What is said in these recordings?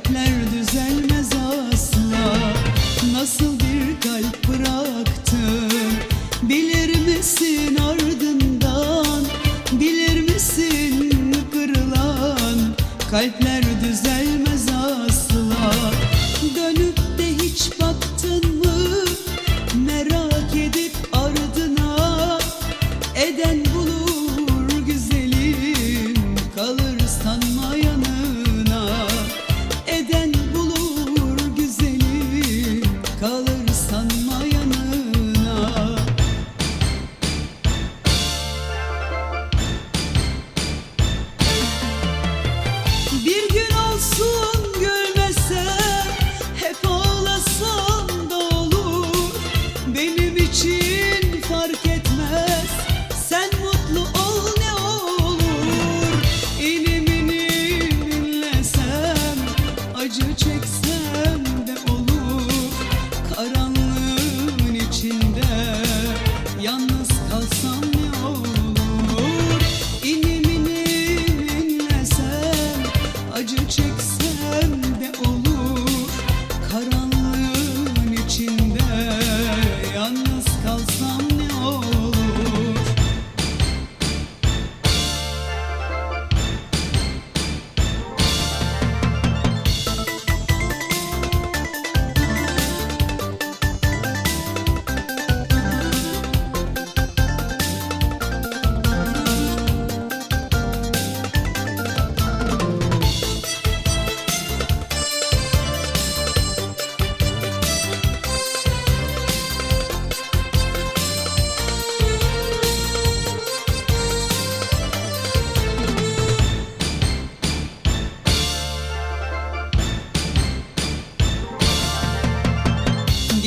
dertler düzelmez asla. Nasıl bir kalp bıraktın Bilir misin ardından? Bilir misin kırılan? Kalpler düzelmez asla. Dönüp de hiç bak You chicks?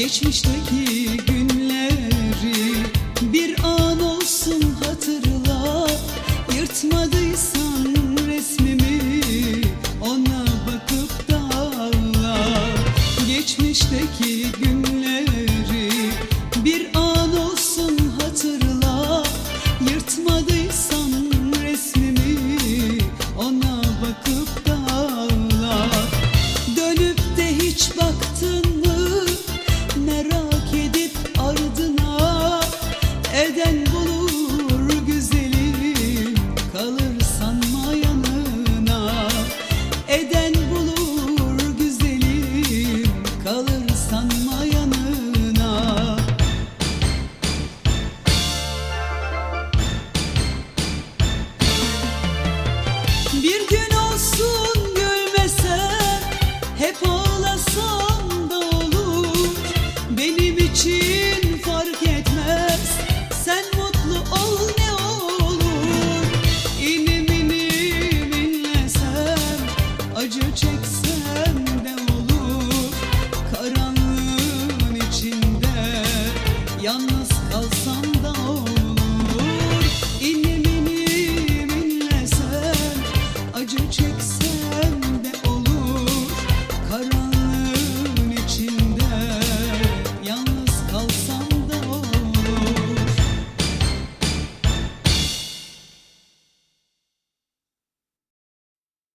Geçmişteki günleri bir an olsun hatırla. Yırtmadıysan resmimi ona bakıp da ağla Geçmişteki günleri bir Hep ağlasam da olur. Benim için fark etmez. Sen mutlu ol ne olur. İnim inim inlesem Acı çeksem de olur. Karanlığın içinde Yalnız 高三